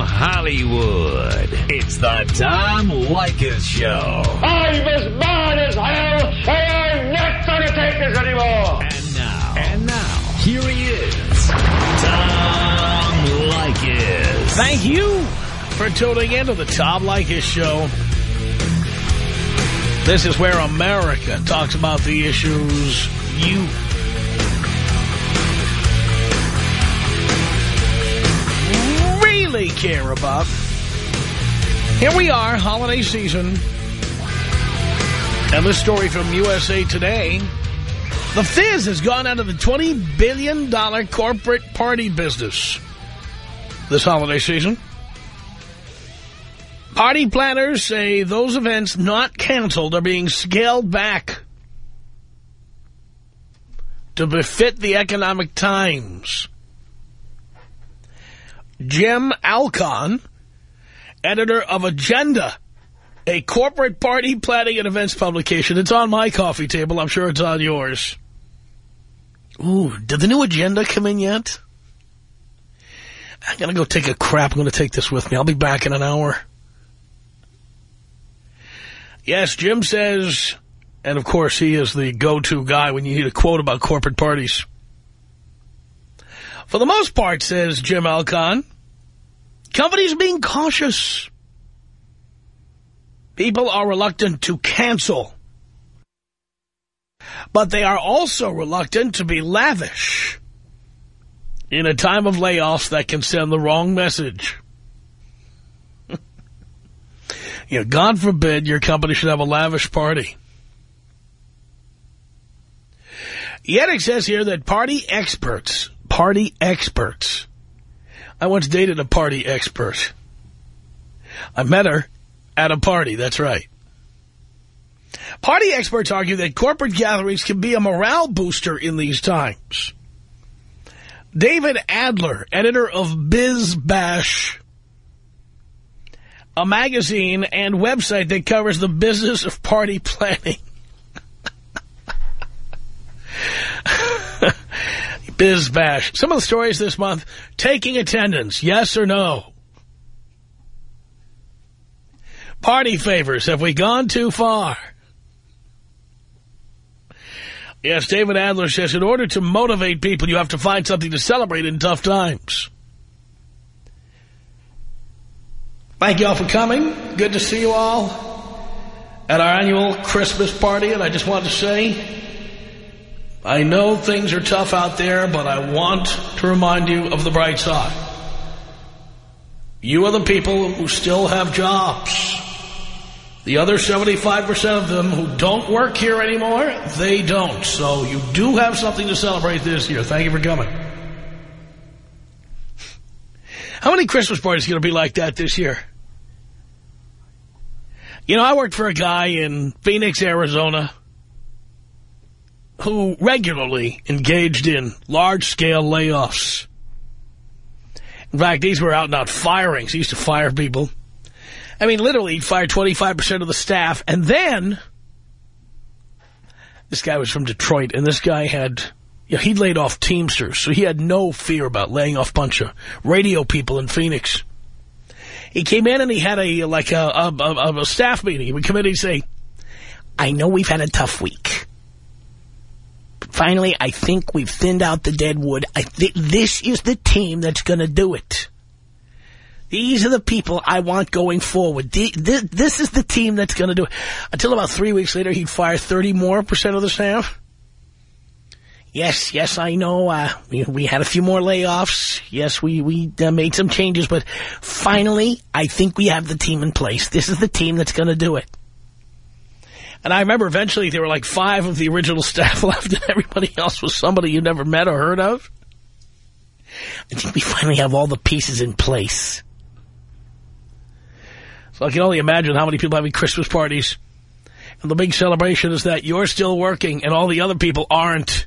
Hollywood, it's the Tom Leykis Show. I'm as mad as hell, and I'm not going to take this anymore. And now, and now, here he is, Tom Leykis. Thank you for tuning in to the Tom Leykis Show. This is where America talks about the issues you care about. Here we are, holiday season. And this story from USA Today. The Fizz has gone out of the $20 billion corporate party business this holiday season. Party planners say those events not canceled are being scaled back to befit the economic times. Jim Alcon, editor of Agenda, a corporate party planning and events publication. It's on my coffee table. I'm sure it's on yours. Ooh, did the new Agenda come in yet? I'm going to go take a crap. I'm going to take this with me. I'll be back in an hour. Yes, Jim says, and of course he is the go-to guy when you need a quote about corporate parties. For the most part, says Jim Alcon, companies being cautious. People are reluctant to cancel. But they are also reluctant to be lavish in a time of layoffs that can send the wrong message. you know, God forbid your company should have a lavish party. Yet it says here that party experts, party experts. I once dated a party expert. I met her at a party, that's right. Party experts argue that corporate gatherings can be a morale booster in these times. David Adler, editor of BizBash, a magazine and website that covers the business of party planning. BizBash. Some of the stories this month, taking attendance, yes or no? Party favors, have we gone too far? Yes, David Adler says, in order to motivate people, you have to find something to celebrate in tough times. Thank you all for coming. Good to see you all at our annual Christmas party. And I just want to say, I know things are tough out there, but I want to remind you of the bright side. You are the people who still have jobs. The other 75% of them who don't work here anymore, they don't. So you do have something to celebrate this year. Thank you for coming. How many Christmas parties are going to be like that this year? You know, I worked for a guy in Phoenix, Arizona, who regularly engaged in large-scale layoffs. In fact, these were out-and-out firings. He used to fire people. I mean, literally, he fired 25% of the staff. And then, this guy was from Detroit, and this guy had, you know, he laid off Teamsters, so he had no fear about laying off a bunch of radio people in Phoenix. He came in and he had a, like, a, a, a staff meeting. He would come in and he'd say, I know we've had a tough week. Finally, I think we've thinned out the dead wood. I think this is the team that's going to do it. These are the people I want going forward. This is the team that's going to do it. Until about three weeks later, he'd fire 30 more percent of the staff. Yes, yes, I know. Uh, we, we, had a few more layoffs. Yes, we, we uh, made some changes. But finally, I think we have the team in place. This is the team that's going to do it. And I remember eventually there were like five of the original staff left and everybody else was somebody you never met or heard of. I think we finally have all the pieces in place. So I can only imagine how many people having Christmas parties. And the big celebration is that you're still working and all the other people aren't.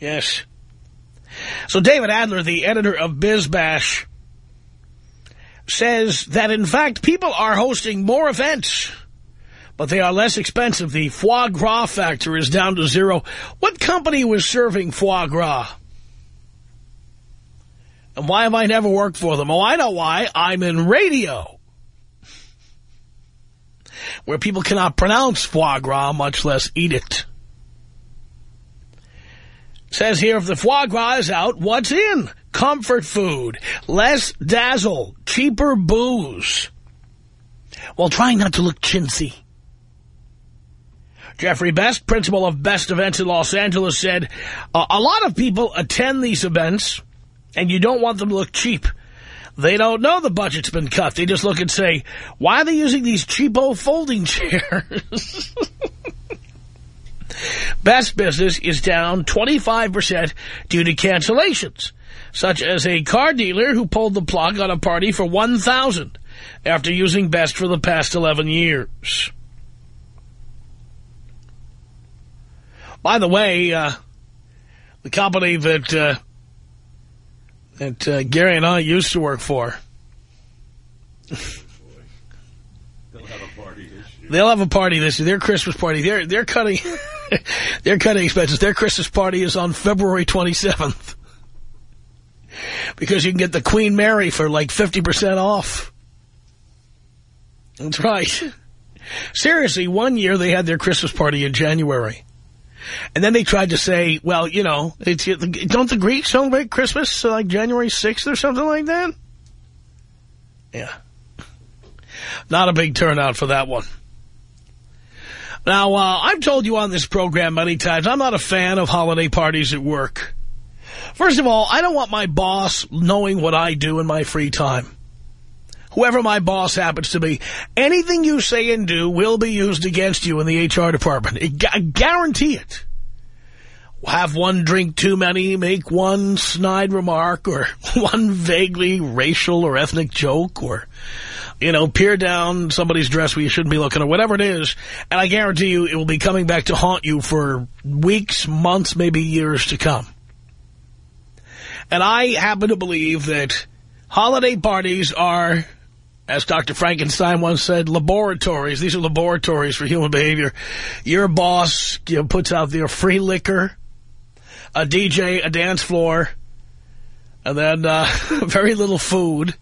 Yes. So David Adler, the editor of BizBash, says that, in fact, people are hosting more events, but they are less expensive. The foie gras factor is down to zero. What company was serving foie gras? And why have I never worked for them? Oh, I know why. I'm in radio. Where people cannot pronounce foie gras, much less eat it. Says here, if the foie gras is out, what's in? Comfort food, less dazzle, cheaper booze. While trying not to look chintzy. Jeffrey Best, principal of Best Events in Los Angeles, said, a lot of people attend these events, and you don't want them to look cheap. They don't know the budget's been cut. They just look and say, why are they using these cheapo folding chairs? Best business is down 25% due to cancellations, such as a car dealer who pulled the plug on a party for 1000 after using Best for the past 11 years. By the way, uh, the company that uh, that uh, Gary and I used to work for. They'll have a party this year. They'll have a party this year. Their Christmas party. They're they're cutting they're cutting expenses. Their Christmas party is on February 27th. Because you can get the Queen Mary for like 50% off. That's right. Seriously, one year they had their Christmas party in January. And then they tried to say, well, you know, it's, don't the Greeks celebrate Christmas uh, like January 6th or something like that? Yeah. Not a big turnout for that one. Now, uh, I've told you on this program many times, I'm not a fan of holiday parties at work. First of all, I don't want my boss knowing what I do in my free time. Whoever my boss happens to be, anything you say and do will be used against you in the HR department. I guarantee it. Have one drink too many, make one snide remark, or one vaguely racial or ethnic joke, or, you know, peer down somebody's dress where you shouldn't be looking, or whatever it is, and I guarantee you it will be coming back to haunt you for weeks, months, maybe years to come. And I happen to believe that holiday parties are as Dr. Frankenstein once said, laboratories. These are laboratories for human behavior. Your boss you know, puts out their free liquor, a DJ, a dance floor, and then uh, very little food,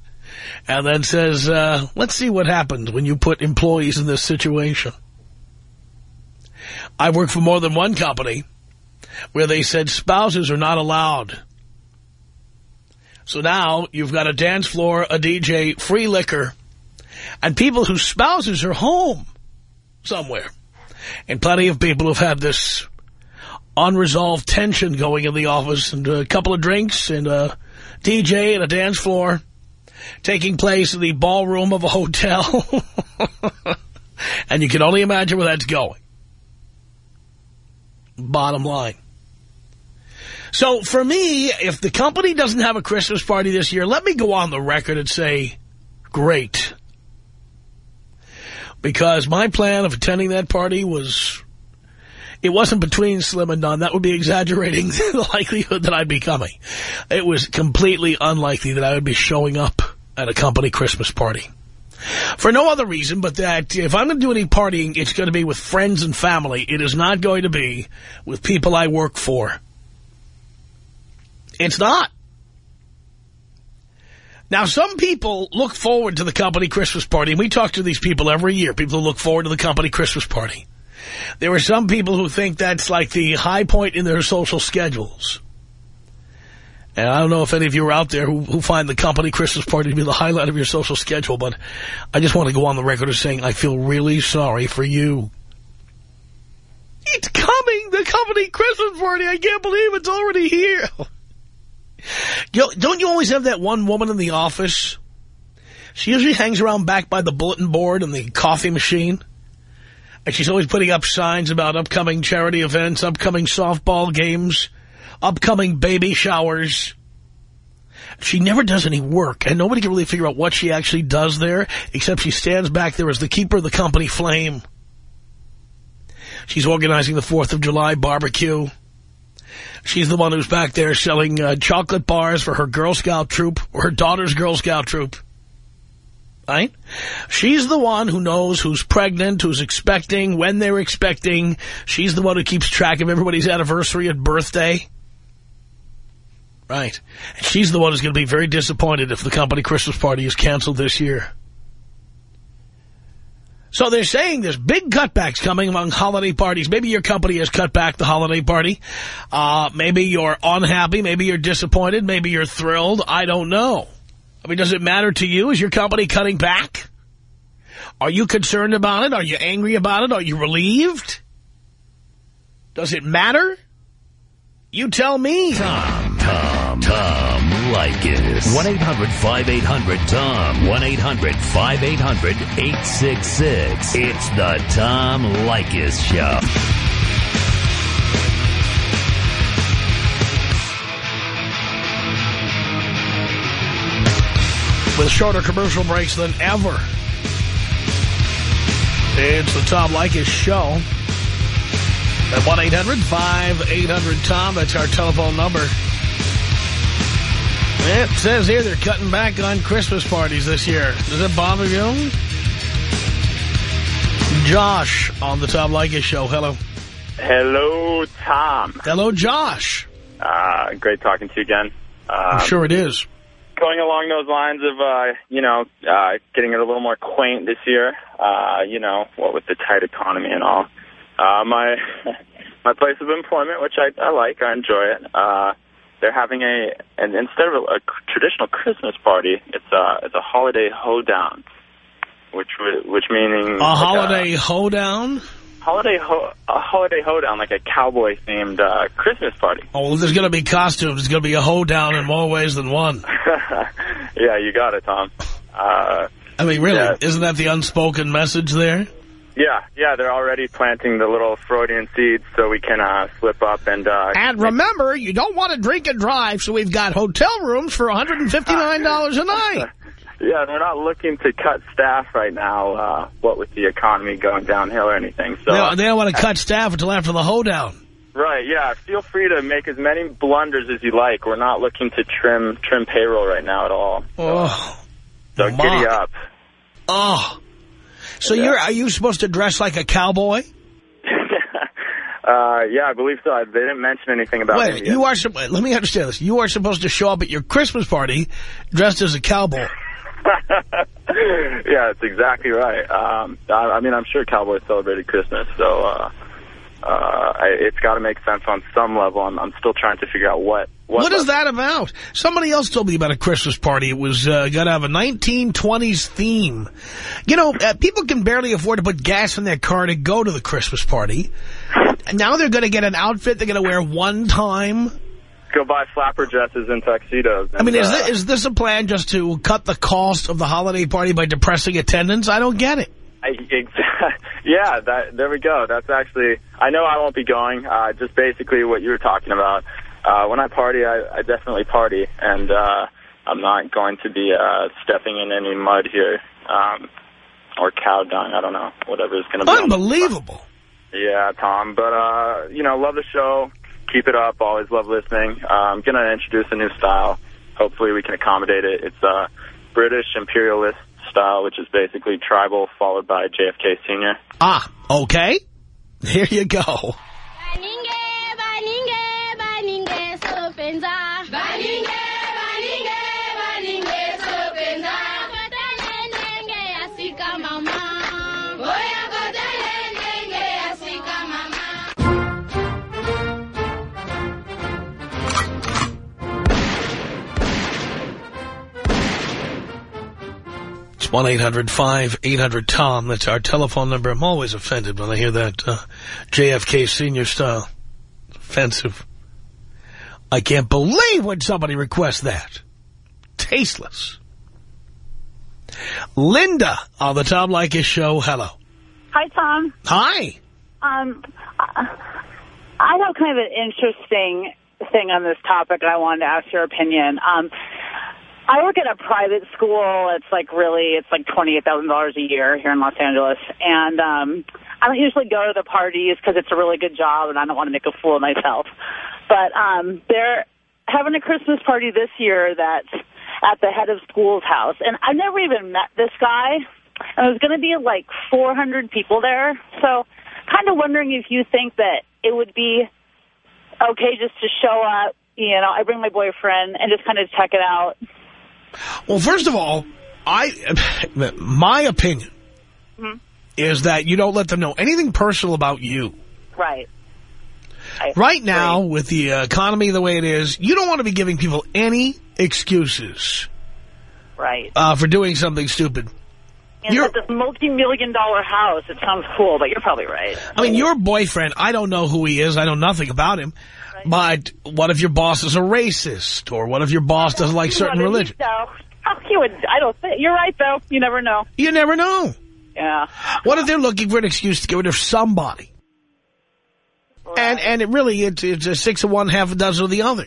and then says, uh, let's see what happens when you put employees in this situation. I worked for more than one company where they said spouses are not allowed. So now you've got a dance floor, a DJ, free liquor, and people whose spouses are home somewhere. And plenty of people have had this unresolved tension going in the office and a couple of drinks and a DJ and a dance floor taking place in the ballroom of a hotel. and you can only imagine where that's going. Bottom line. So for me, if the company doesn't have a Christmas party this year, let me go on the record and say, great. Because my plan of attending that party was, it wasn't between slim and none. That would be exaggerating the likelihood that I'd be coming. It was completely unlikely that I would be showing up at a company Christmas party. For no other reason but that if I'm going to do any partying, it's going to be with friends and family. It is not going to be with people I work for. It's not. Now, some people look forward to the company Christmas party, and we talk to these people every year, people who look forward to the company Christmas party. There are some people who think that's like the high point in their social schedules. And I don't know if any of you are out there who, who find the company Christmas party to be the highlight of your social schedule, but I just want to go on the record as saying I feel really sorry for you. It's coming, the company Christmas party. I can't believe it's already here. You, don't you always have that one woman in the office? She usually hangs around back by the bulletin board and the coffee machine. And she's always putting up signs about upcoming charity events, upcoming softball games, upcoming baby showers. She never does any work, and nobody can really figure out what she actually does there, except she stands back there as the keeper of the company flame. She's organizing the 4th of July barbecue. She's the one who's back there selling uh, chocolate bars for her Girl Scout troop, or her daughter's Girl Scout troop. Right? She's the one who knows who's pregnant, who's expecting, when they're expecting. She's the one who keeps track of everybody's anniversary and birthday. Right. And she's the one who's going to be very disappointed if the company Christmas party is canceled this year. So they're saying there's big cutbacks coming among holiday parties. Maybe your company has cut back the holiday party. Uh, maybe you're unhappy. Maybe you're disappointed. Maybe you're thrilled. I don't know. I mean, does it matter to you? Is your company cutting back? Are you concerned about it? Are you angry about it? Are you relieved? Does it matter? You tell me. Tom, Tom, Tom Leykis. 1-800-5800-TOM. 1-800-5800-866. It's the Tom Leykis Show. With shorter commercial breaks than ever. It's the Tom Leykis Show. At 1-800-5800-TOM. That's our telephone number. It says here they're cutting back on Christmas parties this year. Does it bother you? Josh on the Tom Leykis Show. Hello. Hello, Tom. Hello, Josh. Uh, great talking to you again. I'm Um, sure it is. Going along those lines of, uh, you know, uh, getting it a little more quaint this year, uh, you know, what with the tight economy and all. Uh, my my place of employment, which I, I like, I enjoy it. Uh, they're having a, and instead of a, a traditional Christmas party, it's a it's a holiday hoedown, which which meaning A holiday hoedown? holiday ho- a holiday hoedown, like a cowboy themed uh, Christmas party. Oh, there's going to be costumes. There's going to be a hoedown in more ways than one. yeah, you got it, Tom. Uh, I mean, really, Yeah. isn't that the unspoken message there? Yeah, yeah, they're already planting the little Freudian seeds so we can uh, slip up and... Uh, And remember, you don't want to drink and drive, so we've got hotel rooms for $159 a night. yeah, and we're not looking to cut staff right now, uh, what with the economy going downhill or anything. So, They don't, they don't want to cut staff until after the hoedown. Right, yeah, feel free to make as many blunders as you like. We're not looking to trim trim payroll right now at all. Oh, So giddy up. oh. So you're are you supposed to dress like a cowboy? uh, yeah, I believe so. They didn't mention anything about Wait, you are. Let me understand this. You are supposed to show up at your Christmas party dressed as a cowboy. yeah, it's exactly right. Um, I, I mean, I'm sure Cowboys celebrated Christmas, so uh, uh, it's got to make sense on some level. I'm, I'm still trying to figure out what. What, What is that about? Somebody else told me about a Christmas party. It was uh, going to have a 1920s theme. You know, uh, people can barely afford to put gas in their car to go to the Christmas party. And now they're going to get an outfit they're going to wear one time. Go buy flapper dresses and tuxedos. I mean, is, uh, this, is this a plan just to cut the cost of the holiday party by depressing attendance? I don't get it. I, ex- yeah, that, there we go. That's actually, I know I won't be going. Uh, just basically what you were talking about. Uh, when I party, I, I definitely party, and uh, I'm not going to be uh, stepping in any mud here, um, or cow dung. I don't know, whatever is going to be. Unbelievable. Yeah, Tom. But, uh, you know, love the show. Keep it up. Always love listening. Uh, I'm going to introduce a new style. Hopefully we can accommodate it. It's uh, British imperialist style, which is basically tribal followed by JFK Sr. Ah, okay. Here you go. It's 1-800-5800-TOM. That's our telephone number. I'm always offended when I hear that uh, JFK senior style. Offensive. I can't believe when somebody requests that. Tasteless. Linda on the Tom Leykis show. Hello. Hi, Tom. Hi. Um, I have kind of an interesting thing on this topic. I wanted to ask your opinion. Um, I work at a private school. It's like really, it's like twenty-eight thousand dollars a year here in Los Angeles, and um, I don't usually go to the parties because it's a really good job, and I don't want to make a fool of myself. But um, they're having a Christmas party this year that's at the head of school's house, and I've never even met this guy. And there's going to be like 400 people there, so kind of wondering if you think that it would be okay just to show up, You know, I bring my boyfriend and just kind of check it out. Well, first of all, I my opinion Mhm. is that you don't let them know anything personal about you. Right. I Right now, with the economy the way it is, you don't want to be giving people any excuses Right. uh, for doing something stupid. And You're- at this multi-million dollar house, it sounds cool, but you're probably right. I mean, your boyfriend, I don't know who he is. I know nothing about him. But what if your boss is a racist? Or what if your boss doesn't like certain What did he religion? know? Oh, he would. I don't think you're right, though. You never know. You never know. Yeah. What if they're looking for an excuse to get rid of somebody? And and it really, it's, it's a six of one, half a dozen of the other.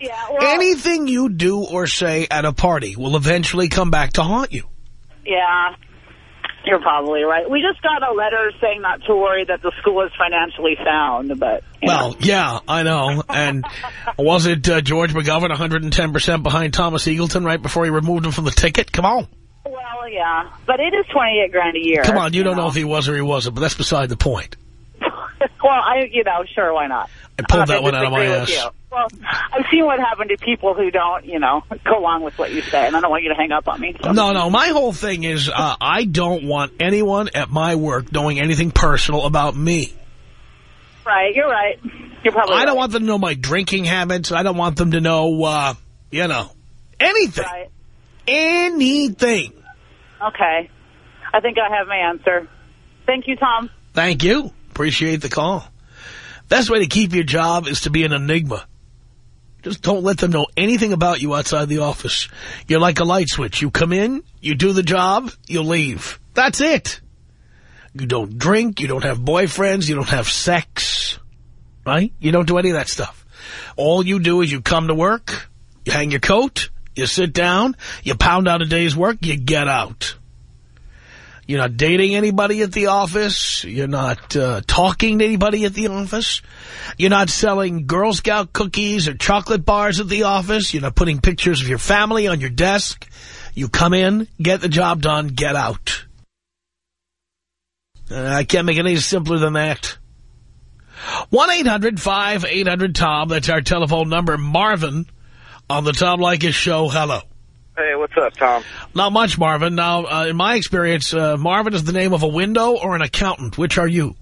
Yeah. Well, Anything you do or say at a party will eventually come back to haunt you. Yeah. You're probably right. We just got a letter saying not to worry that the school is financially sound, but you know. Well, yeah, I know. And was it uh, George McGovern 110% behind Thomas Eagleton right before he removed him from the ticket? Come on. Well, yeah, but it is twenty eight grand a year. Come on, you don't know if he was or he wasn't, but that's beside the point. well, I, you know, sure, why not? I pulled that one out of my ass. you. Well, I've seen what happened to people who don't, you know, go along with what you say, and I don't want you to hang up on me. So. No, no, my whole thing is uh, I don't want anyone at my work knowing anything personal about me. Right, you're right. You're probably. I don't want them to know my drinking habits. I don't want them to know, uh, you know, anything. Right. Anything. Okay. I think I have my answer. Thank you, Tom. Thank you. Appreciate the call. Best way to keep your job is to be an enigma. Just don't let them know anything about you outside the office. You're like a light switch. You come in, you do the job, you leave. That's it. You don't drink, you don't have boyfriends, you don't have sex, right? You don't do any of that stuff. All you do is you come to work, you hang your coat, you sit down, you pound out a day's work, you get out. You're not dating anybody at the office. You're not uh, talking to anybody at the office. You're not selling Girl Scout cookies or chocolate bars at the office. You're not putting pictures of your family on your desk. You come in, get the job done, get out. Uh, I can't make it any simpler than that. 1-800-5800-TOM. That's our telephone number. Marvin on the Tom Leykis show. Hello. Hey, what's up, Tom? Not much, Marvin. Now, uh, in my experience, uh, Marvin is the name of a window or an accountant. Which are you?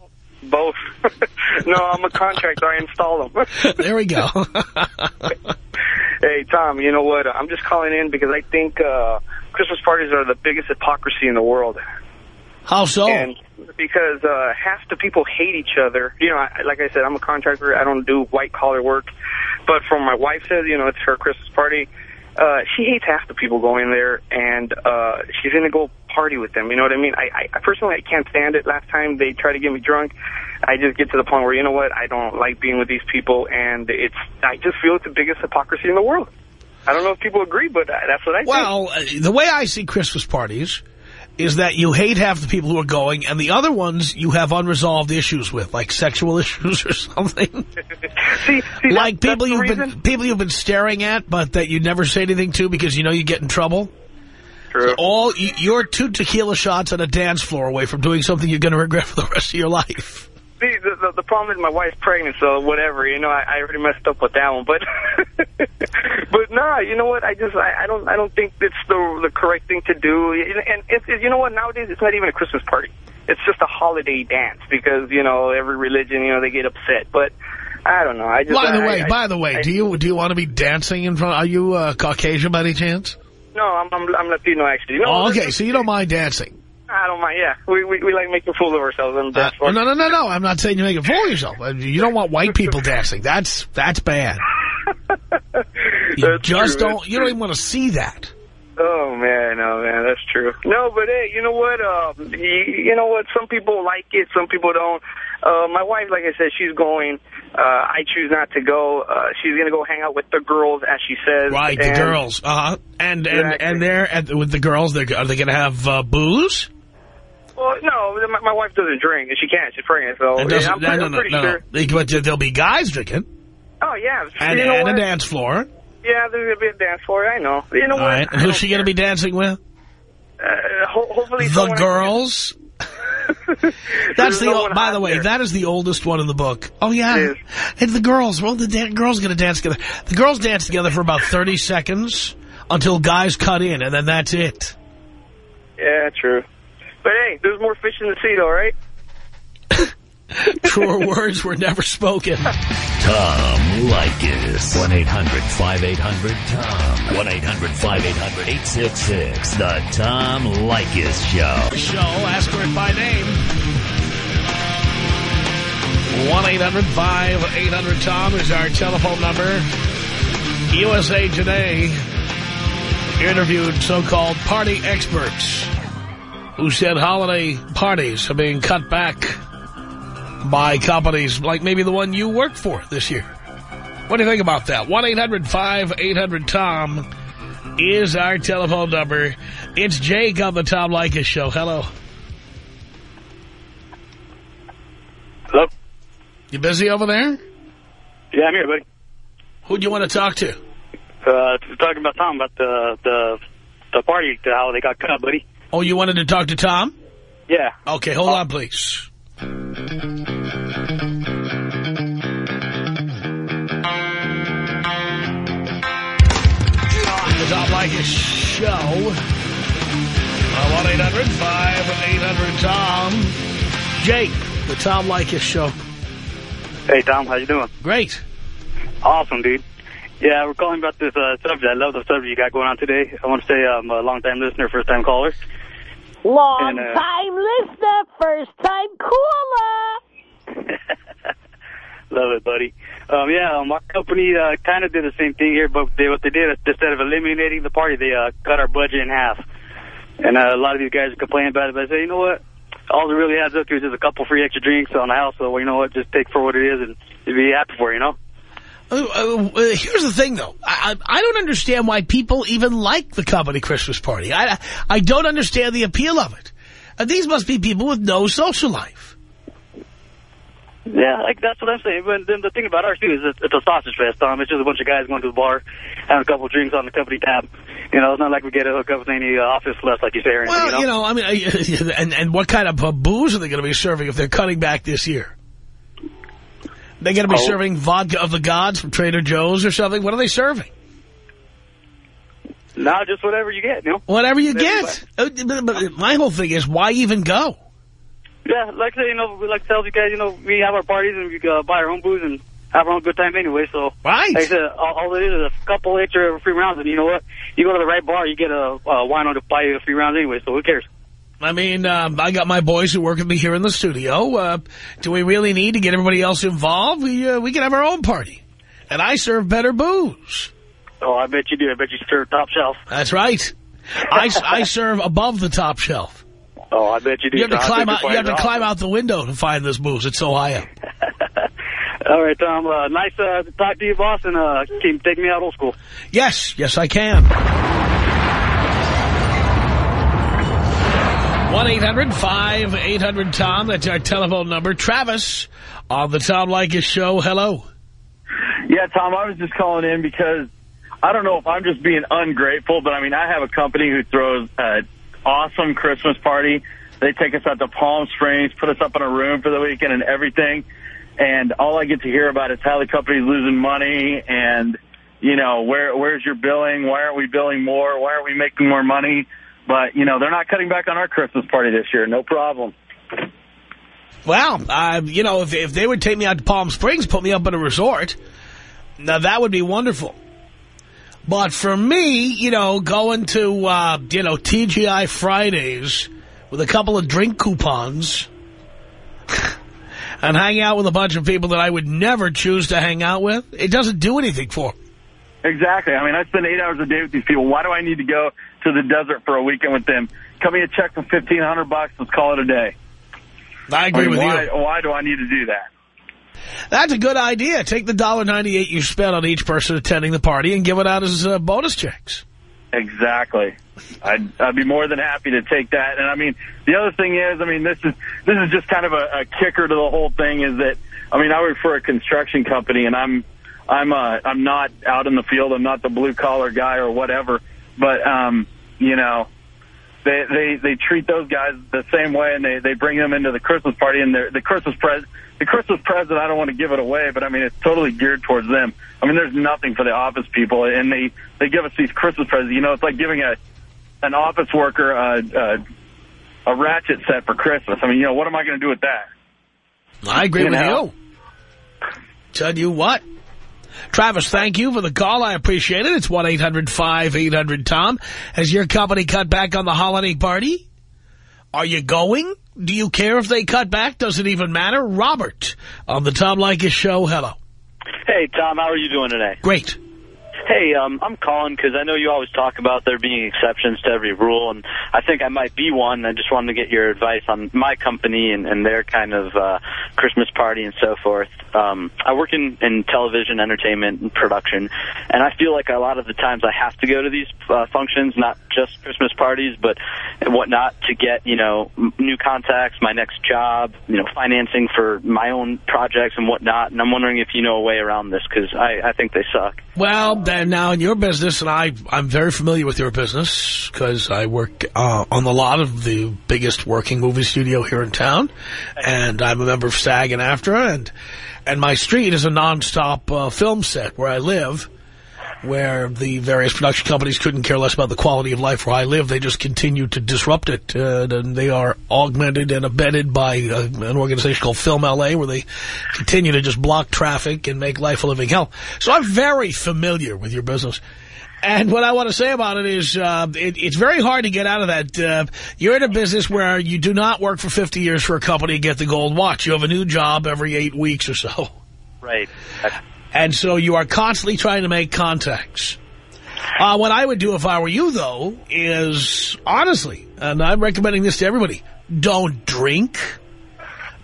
Both. no, I'm a contractor. I install them. There we go. hey, Tom, you know what? I'm just calling in because I think uh, Christmas parties are the biggest hypocrisy in the world. How so? And because uh, half the people hate each other. You know, I, like I said, I'm a contractor. I don't do white-collar work. But from my wife says, you know, it's her Christmas party. Uh, she hates half the people going there, and uh, she's going to go party with them. You know what I mean? I, I personally, I can't stand it. Last time they tried to get me drunk, I just get to the point where, you know what, I don't like being with these people, and it's I just feel it's the biggest hypocrisy in the world. I don't know if people agree, but that's what I think. well, uh, the way I see Christmas parties is that you hate half the people who are going, and the other ones you have unresolved issues with, like sexual issues or something. see, see like that, people you've reason? been people you've been staring at, but that you never say anything to because you know you get in trouble. True. All you- you're two tequila shots on a dance floor away from doing something you're going to regret for the rest of your life. See, the, the, the problem is my wife's pregnant, so whatever. You know, I, I already messed up with that one. But, but nah, you know what? I just, I, I don't, I don't think it's the the correct thing to do. And it's, it, you know what? Nowadays, it's not even a Christmas party. It's just a holiday dance because you know every religion, you know, they get upset. But I don't know. I just. By the I- way, I- by the way, I- do you do you want to be dancing in front? Are you uh, Caucasian by any chance? No, I'm, I'm, I'm Latino actually. No, Oh, okay, so you don't mind dancing. I don't mind. Yeah, we we, we like making fools of ourselves the Uh, no, no, no, no. I'm not saying you make a fool of yourself. Uh, You don't want white people dancing. That's that's bad. You just true, don't. that's You don't even want to see that. Oh man, oh man, that's true. No, but hey, you know what? Uh, you, you know what? Some people like it, some people don't. Uh, my wife, like I said, she's going. Uh, I choose not to go. Uh, she's gonna go hang out with the girls, as she says. Right, the girls. Uh huh. And and Exactly. and they're at, with the girls. They're, are they going to have uh, booze? Well, no, my, my wife doesn't drink, and she can't. She's pregnant, so It yeah, doesn't- I'm no, I'm no, pretty no, no. sure. But there'll be guys drinking Oh yeah, and, you know and what? a dance floor. Yeah, there's gonna be a dance floor. I know. You know All what? right. Who's she going to be dancing with? Uh, ho hopefully, The girls. That's the, no by the way, there. that is the oldest one in the book. Oh, yeah. And the girls, well, the girls going to dance together. The girls dance together for about 30 seconds until guys cut in, and then that's it. Yeah, true. But hey, there's more fish in the sea, though, right? Truer words were never spoken. Tom Leykis. 1-800-5800-TOM. 1-800-5800-866. The Tom Leykis Show. Show, ask for it by name. 1-800-5800-TOM is our telephone number. USA Today interviewed so-called party experts who said holiday parties are being cut back by companies like maybe the one you work for this year. What do you think about that? 1-800-5800-TOM is our telephone number. It's Jake on the Tom Leykis Show. Hello. Hello? You busy over there? Yeah, I'm here, buddy. Who do you want to talk to? Uh, talking about Tom, about the, the, the party, how they got cut, buddy. Oh, you wanted to talk to Tom? Yeah. Okay, hold on, please. The Tom Leykis Show. Uh, 1-800-5800-TOM. Jake, the Tom Leykis Show. Hey, Tom, how you doing? Great. Awesome, dude. Yeah, we're calling about this uh, subject. I love the subject you got going on today. I want to say I'm a long-time listener, first-time caller. Long And, uh, time listener, first time caller. Love it, buddy. Um, yeah, um, our company uh, kind of did the same thing here, but they, what they did instead of eliminating the party, they uh, cut our budget in half. And uh, a lot of you guys are complaining about it, but I say, you know what? All it really adds up to is just a couple free extra drinks on the house, so you know what? Just take for what it is and be happy for it, you know? Uh, uh, uh, here's the thing, though. I, I don't understand why people even like the company Christmas party. I, I don't understand the appeal of it. These must be people with no social life. Yeah, like that's what I'm saying. But then the thing about ours too is it's, it's a sausage fest, Tom. It's just a bunch of guys going to the bar, having a couple of drinks on the company tab. You know, it's not like we get a hook up with any uh, office lust, like you say, or anything. Well, you know, I mean, I- and, and what kind of uh, booze are they going to be serving if they're cutting back this year? They're going to be Oh. serving vodka of the gods from Trader Joe's or something? What are they serving? no, just whatever you get. You know. Whatever you Everybody. get. Uh, but my whole thing is, why even go? Yeah, like I say, you know, we like to tell you guys, you know, we have our parties and we uh, buy our own booze and have our own good time anyway. So, Right. like I said, all, all it is is a couple extra free rounds, and you know what? You go to the right bar, you get a uh, wine on to buy you a free rounds anyway. So who cares? I mean, um, I got my boys who work with me here in the studio. Uh, do we really need to get everybody else involved? We uh, we can have our own party. And I serve better booze. Oh, I bet you do. I bet you serve top shelf. That's right. I, I serve above the top shelf. Oh, I bet you do. You have to climb out. You have to climb out the window to find this booze. It's so high up. All right, Tom. Uh, nice uh, to talk to you, boss, and uh, keep take me out old school. Yes, yes, I can. 1-800-5800-TOM. That's our telephone number. Travis on the Tom Leykis Show. Hello. Yeah, Tom, I was just calling in because I don't know if I'm just being ungrateful, but I mean, I have a company who throws an awesome Christmas party. They take us out to Palm Springs, put us up in a room for the weekend and everything. And all I get to hear about is how the company's losing money and, you know, where where's your billing? Why aren't we billing more? Why aren't we making more money? But, you know, they're not cutting back on our Christmas party this year. No problem. Well, uh, you know, if, if they would take me out to Palm Springs, put me up at a resort, now that would be wonderful. But for me, you know, going to, uh, you know, TGI Fridays with a couple of drink coupons and hang out with a bunch of people that I would never choose to hang out with, it doesn't do anything for me. Exactly. I mean, I spend eight hours a day with these people. Why do I need to go to the desert for a weekend with them? Cut me a check for fifteen hundred bucks. Let's call it a day. I agree I mean, with why, you. Why do I need to do that? That's a good idea. Take the $1.98 you spent on each person attending the party and give it out as uh, bonus checks. Exactly. I'd, I'd be more than happy to take that. And I mean, the other thing is, I mean, this is this is just kind of a, a kicker to the whole thing. Is that I mean, I work for a construction company, and I'm I'm uh, I'm not out in the field. I'm not the blue collar guy or whatever. But um, you know, they they they treat those guys the same way, and they they bring them into the Christmas party, and the the Christmas pres the Christmas present. I don't want to give it away, but I mean it's totally geared towards them. I mean, there's nothing for the office people, and they they give us these Christmas presents. You know, it's like giving a an office worker a a, a ratchet set for Christmas. I mean, you know, what am I going to do with that? I agree You with know. you. Tell you what. Travis, thank you for the call. I appreciate it. It's 1-800-5800-TOM. Has your company cut back on the holiday party? Are you going? Do you care if they cut back? Does it even matter? Robert on the Tom Leykis show. Hello. Hey, Tom, how are you doing today? Great. Hey, um, I'm calling because I know you always talk about there being exceptions to every rule, and I think I might be one. I just wanted to get your advice on my company and, and their kind of uh, Christmas party and so forth. Um, I work in, in television, entertainment, and production, and I feel like a lot of the times I have to go to these uh, functions, not just Christmas parties, but and whatnot, to get you know new contacts, my next job, you know, financing for my own projects and whatnot. And I'm wondering if you know a way around this because I, I think they suck. Well, then now in your business, and I, I'm very familiar with your business because I work uh, on the lot of the biggest working movie studio here in town, and I'm a member of SAG and AFTRA, and and my street is a nonstop uh, film set where I live, where the various production companies couldn't care less about the quality of life where I live. They just continue to disrupt it, uh, and they are augmented and abetted by uh, an organization called Film LA, where they continue to just block traffic and make life a living hell. So I'm very familiar with your business. And what I want to say about it is uh, it, it's very hard to get out of that. Uh, you're in a business where you do not work for 50 years for a company and get the gold watch. You have a new job every eight weeks or so. Right. And so you are constantly trying to make contacts. Uh, what I would do if I were you, though, is, honestly, and I'm recommending this to everybody, don't drink,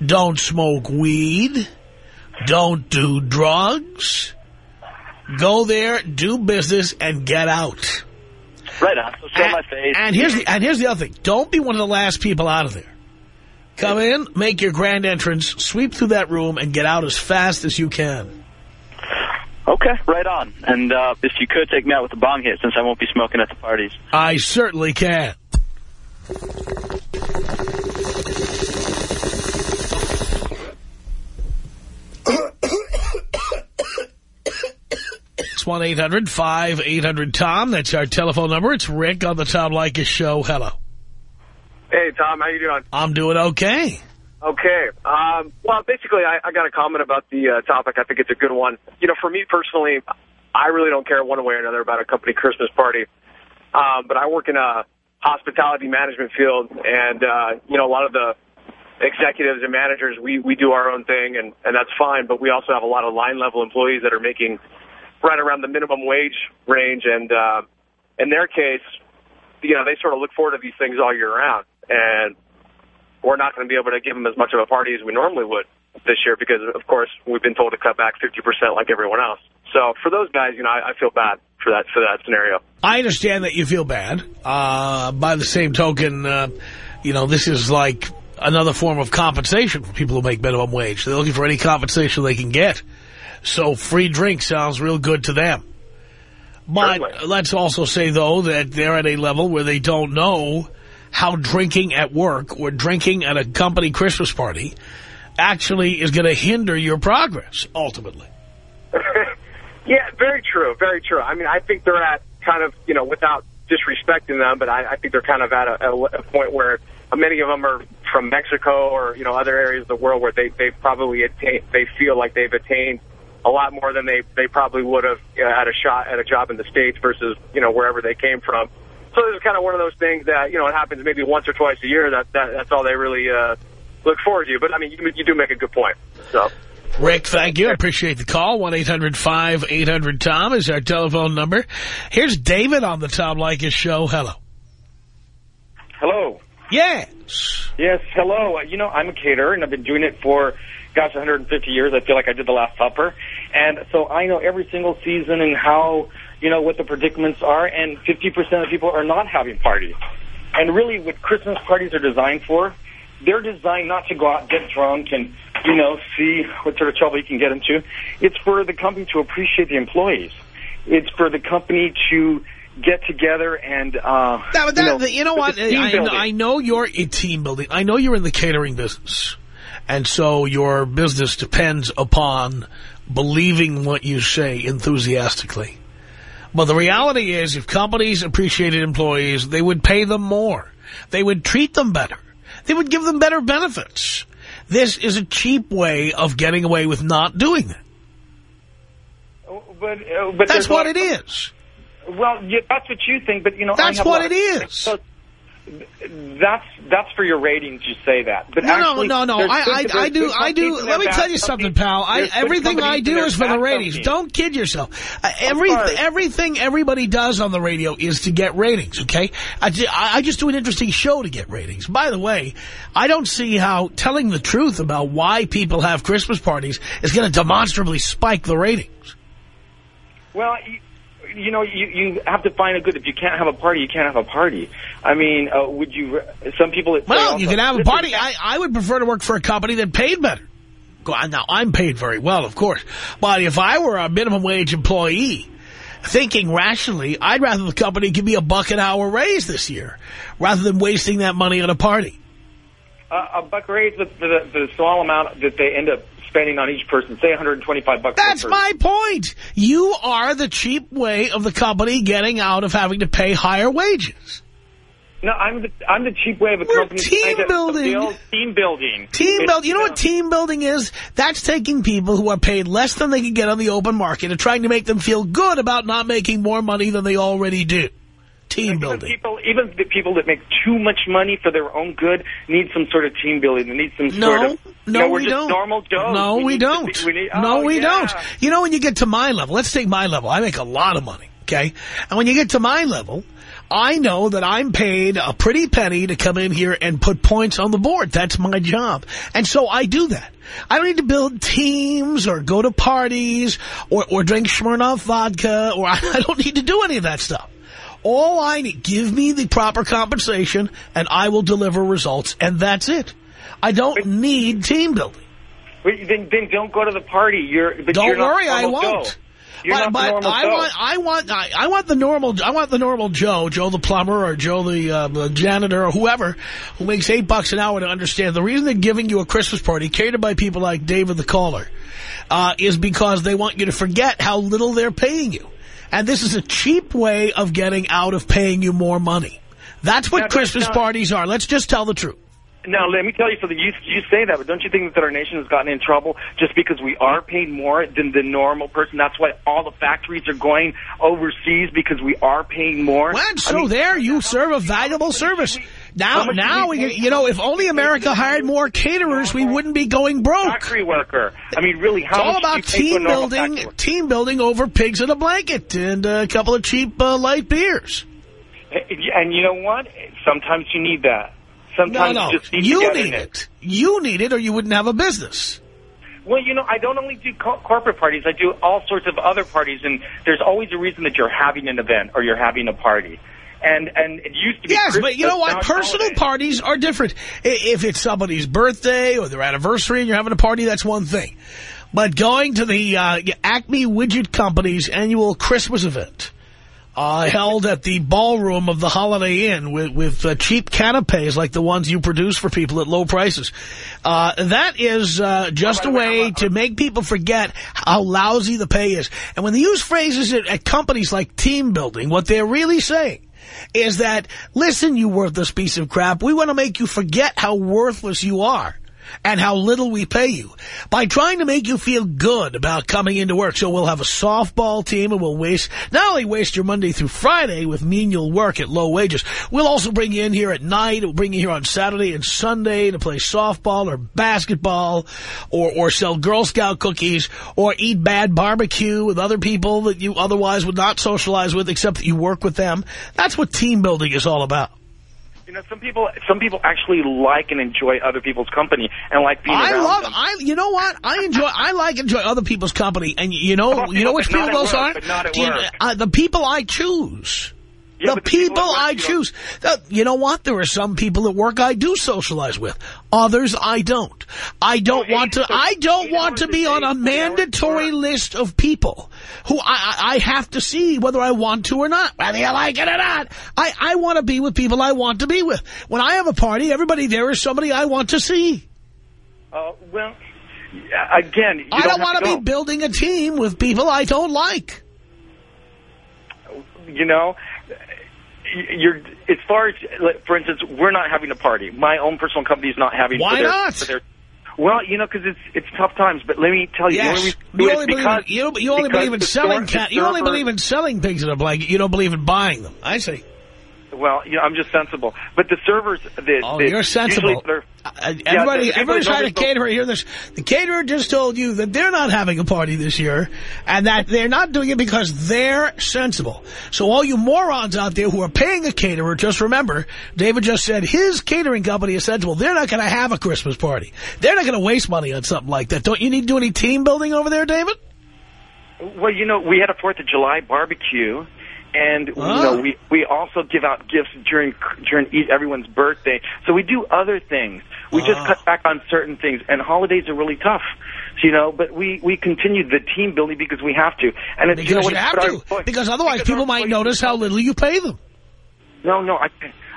don't smoke weed, don't do drugs. Go there, do business, and get out. Right on. So show my face. And here's the and here's the other thing. Don't be one of the last people out of there. Come in, make your grand entrance, sweep through that room, and get out as fast as you can. Okay, right on. And uh, if you could take me out with a bong hit, since I won't be smoking at the parties. I certainly can. It's 1-800-5800-TOM. That's our telephone number. It's Rick on the Tom Leykis Show. Hello. Hey, Tom, how you doing? I'm doing okay. Okay. Um, well, basically, I, I got a comment about the uh, topic. I think it's a good one. You know, for me personally, I really don't care one way or another about a company Christmas party. Um, but I work in a hospitality management field, and, uh, you know, a lot of the executives and managers, we, we do our own thing, and, and that's fine. But we also have a lot of line-level employees that are making right around the minimum wage range. And uh, in their case, you know, they sort of look forward to these things all year round. And we're not going to be able to give them as much of a party as we normally would this year because, of course, we've been told to cut back 50% like everyone else. So for those guys, you know, I, I feel bad for that for that scenario. I understand that you feel bad. Uh, by the same token, uh, you know, this is like another form of compensation for people who make minimum wage. They're looking for any compensation they can get. So free drink sounds real good to them. But let's also say, though, that they're at a level where they don't know how drinking at work or drinking at a company Christmas party actually is going to hinder your progress, ultimately. Yeah, very true, very true. I mean, I think they're at kind of, you know, without disrespecting them, but I, I think they're kind of at a, a, point where many of them are from Mexico or, you know, other areas of the world where they, they probably attain, they feel like they've attained a lot more than they, they probably would have you know, had a shot at a job in the States versus, you know, wherever they came from. So this is kind of one of those things that, you know, it happens maybe once or twice a year. That, that That's all they really uh, look forward to. But, I mean, you, you do make a good point. So. Rick, thank you. I appreciate the call. 1-800-5800-TOM is our telephone number. Here's David on the Tom Leykis show. Hello. Hello. Yes. Yes, hello. Uh, You know, I'm a caterer, and I've been doing it for, gosh, 150 years. I feel like I did the Last Supper. And so I know every single season and how, you know, what the predicaments are, and 50% of people are not having parties. And really, what Christmas parties are designed for, they're designed not to go out, get drunk, and, you know, see what sort of trouble you can get into. It's for the company to appreciate the employees. It's for the company to get together and uh, That, that, you know, you know what? I. I know you're in team building. I know you're in the catering business. And so your business depends upon believing what you say enthusiastically. But the reality is if companies appreciated employees, they would pay them more. They would treat them better. They would give them better benefits. This is a cheap way of getting away with not doing it. But, uh, but That's what it is. Well, yeah, that's what you think, but you know, I That's what it is. So, that's that's for your ratings. You say that, but No, actually, no, no, no. I, I, I do, I do. Let me tell you something, pal. I, everything I do is for the ratings. companies. Don't kid yourself. Uh, every, everything everybody does on the radio is to get ratings, okay? I, ju- I I just do an interesting show to get ratings. By the way, I don't see how telling the truth about why people have Christmas parties is going to demonstrably spike the ratings. Well, you, know, you you have to find a good. If you can't have a party, you can't have a party. I mean, uh, would you? Some people. Well, also, you can have a party. I, I would prefer to work for a company that paid better. Now, I'm paid very well, of course. But if I were a minimum wage employee, thinking rationally, I'd rather the company give me a buck an hour raise this year rather than wasting that money on a party. Uh, a buck raise for the, for the small amount that they end up spending on each person, say 125 bucks. That's my point. You are the cheap way of the company getting out of having to pay higher wages. No, I'm the I'm the cheap way of a We're company. team building. build team building. Team building. You know what team building is? That's taking people who are paid less than they can get on the open market and trying to make them feel good about not making more money than they already do. Team building. people, even the people that make too much money for their own good, need some sort of team building. They need some No, sort of. no, we're we just don't. Normal Joes. No, we, need don't. be- we need- no, oh, we yeah. don't. You know, when you get to my level, let's take my level. I make a lot of money, okay? And when you get to my level, I know that I'm paid a pretty penny to come in here and put points on the board. That's my job. And so I do that. I don't need to build teams or go to parties or, or drink Smirnoff vodka or I don't need to do any of that stuff. All I need, give me the proper compensation and I will deliver results and that's it. I don't need team building. Then, then don't go to the party. You're. But Don't you're worry, I won't. Joe. You're but but I Joe. want, I want, I, I want the normal, I want the normal Joe, Joe the plumber or Joe the, uh, the janitor or whoever who makes eight bucks an hour to understand the reason they're giving you a Christmas party catered by people like David the caller uh, is because they want you to forget how little they're paying you. And this is a cheap way of getting out of paying you more money. That's what Christmas parties are. Let's just tell the truth. Now, let me tell you something. You, you say that, but don't you think that our nation has gotten in trouble just because we are paid more than the normal person? That's why all the factories are going overseas because we are paying more. Well, I so mean, there you serve a valuable service. Now, now we you know, if only America hired more caterers, we wouldn't be going broke. factory worker. I mean, really, how It's all about do you pay to a team building, team building over pigs in a blanket and a couple of cheap uh, light beers. And you know what? Sometimes you need that. No, Sometimes no, you just need you need it. You need it, or you wouldn't have a business. Well, you know, I don't only do co- corporate parties. I do all sorts of other parties, and there's always a reason that you're having an event or you're having a party. And and it used to be Yes, but you know what? Personal holidays. parties are different. If it's somebody's birthday or their anniversary and you're having a party, that's one thing. But going to the uh, Acme Widget Company's annual Christmas event, uh, held at the ballroom of the Holiday Inn with, with uh, cheap canapes like the ones you produce for people at low prices. Uh, that is uh, just a way to make people forget how lousy the pay is. And when they use phrases at, at companies like team building, what they're really saying is that, listen, you worthless piece of crap, we want to make you forget how worthless you are and how little we pay you by trying to make you feel good about coming into work. So we'll have a softball team and we'll waste, not only waste your Monday through Friday with menial work at low wages, we'll also bring you in here at night, we'll bring you here on Saturday and Sunday to play softball or basketball or, or sell Girl Scout cookies or eat bad barbecue with other people that you otherwise would not socialize with except that you work with them. That's what team building is all about. Know, some people some people actually like and enjoy other people's company and like being I around love. them. I you know what? I enjoy. I like enjoy other people's company, and you know you know which people at those work, are. but not at Do you- uh, the people I choose the, people, I choose. You know what? There are some people at work I do socialize with. Others I don't. I don't want to. I don't want to be on a mandatory list of people who I, I, I have to see whether I want to or not, whether you like it or not. I, I want to be with people I want to be with. When I have a party, everybody there is somebody I want to see. Uh, well, again, you I don't, have want to go. be building a team with people I don't like. you know, you're as far as, for instance, we're not having a party. My own personal company is not having. Why their- not? for their- well, you know, because it's it's tough times. But let me tell you, Yes. the only reason we You only, believe in, you, you only believe in selling store- cat. You only believe in selling pigs in a blanket. You don't believe in buying them. I see. Well, you know, I'm just sensible. But the servers, the, Oh, the you're sensible. Uh, Yeah, everybody, the everybody's that trying to don't- cater. Hear this? The caterer just told you that they're not having a party this year, and that they're not doing it because they're sensible. So all you morons out there who are paying a caterer, just remember, David just said his catering company is sensible. They're not going to have a Christmas party. They're not going to waste money on something like that. Don't you need to do any team building over there, David? Well, you know, we had a Fourth of July barbecue, and Ah. you know, we we also give out gifts during during everyone's birthday. So we do other things. We just Ah. cut back on certain things, and holidays are really tough, you know. But we we continue the team building because we have to, and it's, Because you know you, have to. Because otherwise because people might notice how little you pay them. No, no, I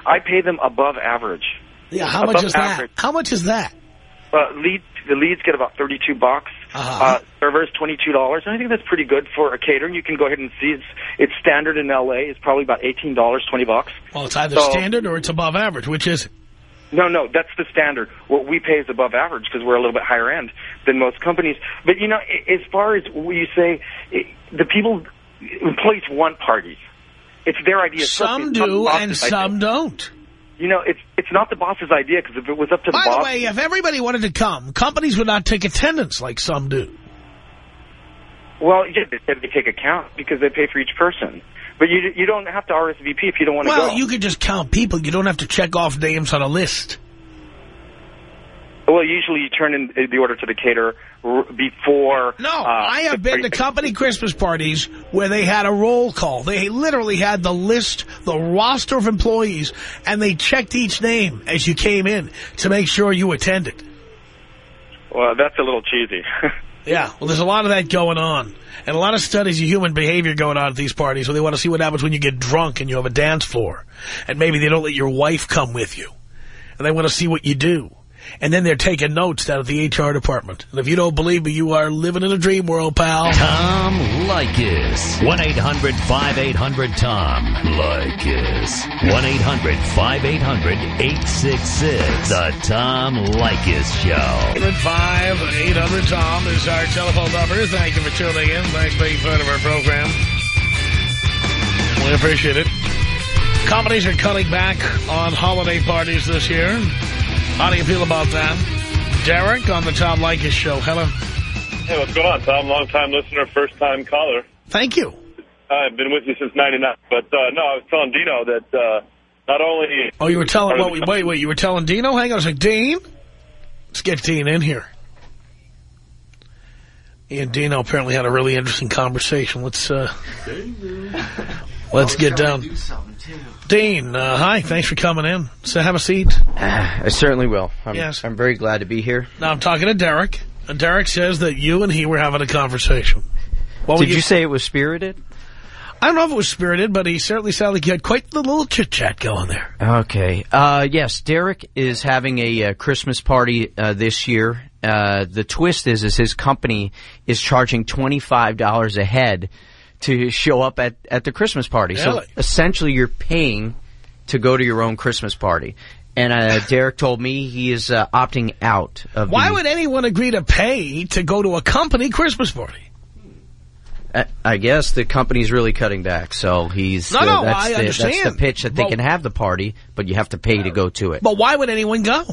I pay them above average. Yeah, how much Above is that? average. How much is that? Uh, lead the leads get about thirty two bucks. Uh-huh. Uh, servers twenty two dollars. I think that's pretty good for a catering. You can go ahead and see it's it's standard in L.A. It's probably about eighteen dollars, twenty bucks. Well, it's either So- standard or it's above average, which is it? No, no, that's the standard. What we pay is above average because we're a little bit higher end than most companies. But you know, as far as you say, the people, employees want parties. It's their idea. Some do and some don't. You know, it's it's not the boss's idea because if it was up to the By the the way, if everybody wanted to come, companies would not take attendance like some do. well, yeah, they take account because they pay for each person. But you you don't have to RSVP if you don't want to Well, go. you could just count people. You don't have to check off names on a list. Well, usually you turn in the order to the caterer before. No, uh, I have been to company Christmas parties where they had a roll call. They literally had the list, the roster of employees, and they checked each name as you came in to make sure you attended. Well, that's a little cheesy. Yeah, well, there's a lot of that going on. And a lot of studies of human behavior going on at these parties where they want to see what happens when you get drunk and you have a dance floor. And maybe they don't let your wife come with you. And they want to see what you do. And then they're taking notes down at the HR department. And if you don't believe me, you are living in a dream world, pal. Tom Leykis. 1-800-5800-TOM. Leykis. 1-800-5800-866. The Tom Leykis Show. 1-800-5800-TOM is our telephone number. Thank you for tuning in. Thanks for being part of our program. We appreciate it. Companies are cutting back on holiday parties this year. How do you feel about that? Derek on the Tom Leykis Show. Hello. Hey, what's going on, Tom? Long-time listener, first-time caller. Thank you. I've been with you since 99. But, uh, no, I was telling Dino that uh, not only... Oh, you were telling, wait, wait, wait, you were telling Dino? Hang on a second. Dean? Let's get Dean in here. He and Dino apparently had a really interesting conversation. Let's, uh, let's get down. Dean, uh, hi, thanks for coming in. So have a seat. I certainly will. I'm, Yes. I'm very glad to be here. Now I'm talking to Derek, and Derek says that you and he were having a conversation. What Did you say it was spirited? I don't know if it was spirited, but he certainly sounded like he had quite the little chit-chat going there. Okay. Uh, yes, Derek is having a uh, Christmas party uh, this year. Uh, the twist is, is his company is charging $25 a head to show up at, at the Christmas party. Really? So essentially you're paying to go to your own Christmas party. And uh, Derek told me he is uh, opting out of Why would anyone agree to pay to go to a company Christmas party? I- I guess the company's really cutting back, so he's No, uh, no, that's I the, That's the pitch that they But- can have the party, but you have to pay to go to it. But why would anyone go?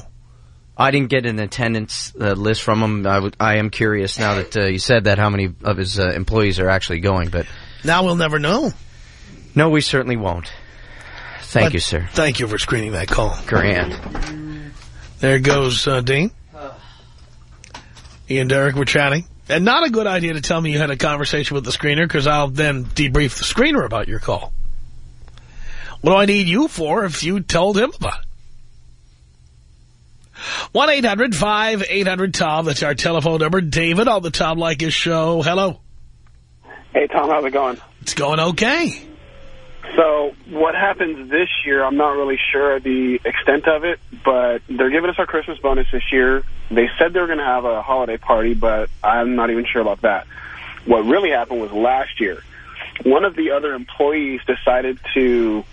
I didn't get an attendance uh, list from him. I, am curious now that uh, you said that how many of his uh, employees are actually going, but now we'll never know. No, we certainly won't. Thank But you, sir. Thank you for screening that call. Grand. There goes uh, Dean. He and Derek were chatting. And not a good idea to tell me you had a conversation with the screener because I'll then debrief the screener about your call. What do I need you for if you told him about it? 1-800-5800-TOM. That's our telephone number. David on the Tom Leykis show. Hello. Hey, Tom, how's it going? It's going okay. So what happens this year, I'm not really sure the extent of it, but they're giving us our Christmas bonus this year. They said they were going to have a holiday party, but I'm not even sure about that. What really happened was last year, one of the other employees decided to,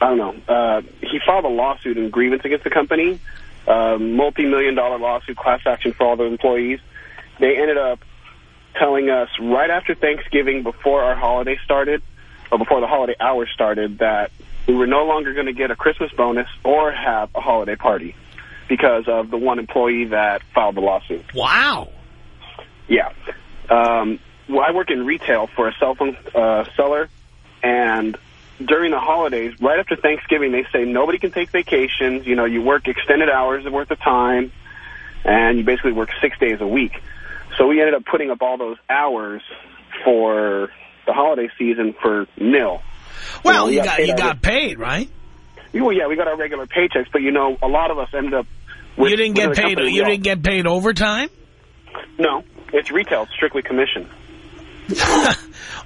I don't know, uh, he filed a lawsuit and grievance against the company, a multi-million dollar lawsuit, class action for all the employees. They ended up telling us right after Thanksgiving, before our holiday started, or before the holiday hours started, that we were no longer going to get a Christmas bonus or have a holiday party because of the one employee that filed the lawsuit. Wow. Yeah. Um, well, I work in retail for a cell phone uh, seller, and during the holidays, right after Thanksgiving, they say nobody can take vacations. You know, you work extended hours worth of time, and you basically work six days a week. So we ended up putting up all those hours for the holiday season for nil. Well, we you got, paid you got paid, right? Well, yeah, we got our regular paychecks, but you know, a lot of us ended up. With, you didn't get paid. You didn't get paid overtime. No, it's retail, strictly commission.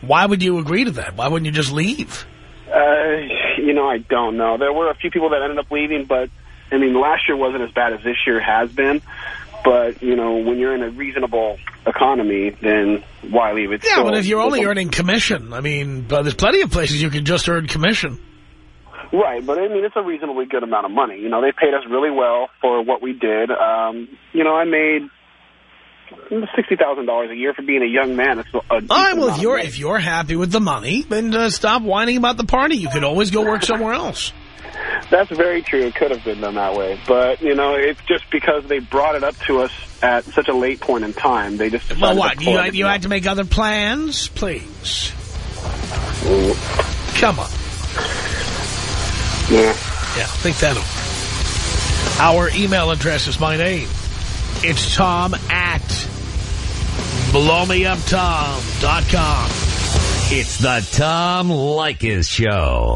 Why would you agree to that? Why wouldn't you just leave? Uh, you know, I don't know. There were a few people that ended up leaving, but I mean, last year wasn't as bad as this year has been. But you know, when you're in a reasonable economy, then why leave it? Yeah, still- but if you're only earning commission, I mean, but there's plenty of places you can just earn commission. Right, but I mean, it's a reasonably good amount of money. You know, they paid us really well for what we did. Um, you know, I made sixty thousand dollars a year for being a young man. It's a All right, well, if you're if you're happy with the money, then uh, stop whining about the party. You could always go work somewhere else. That's very true. It could have been done that way, but you know, it's just because they brought it up to us at such a late point in time. They just Well, what? You had, you had to make other plans? Please. Come on. Yeah. Yeah, think that over. Our email address is my name. It's Tom at blowmeuptom.com. It's the Tom Leykis Show.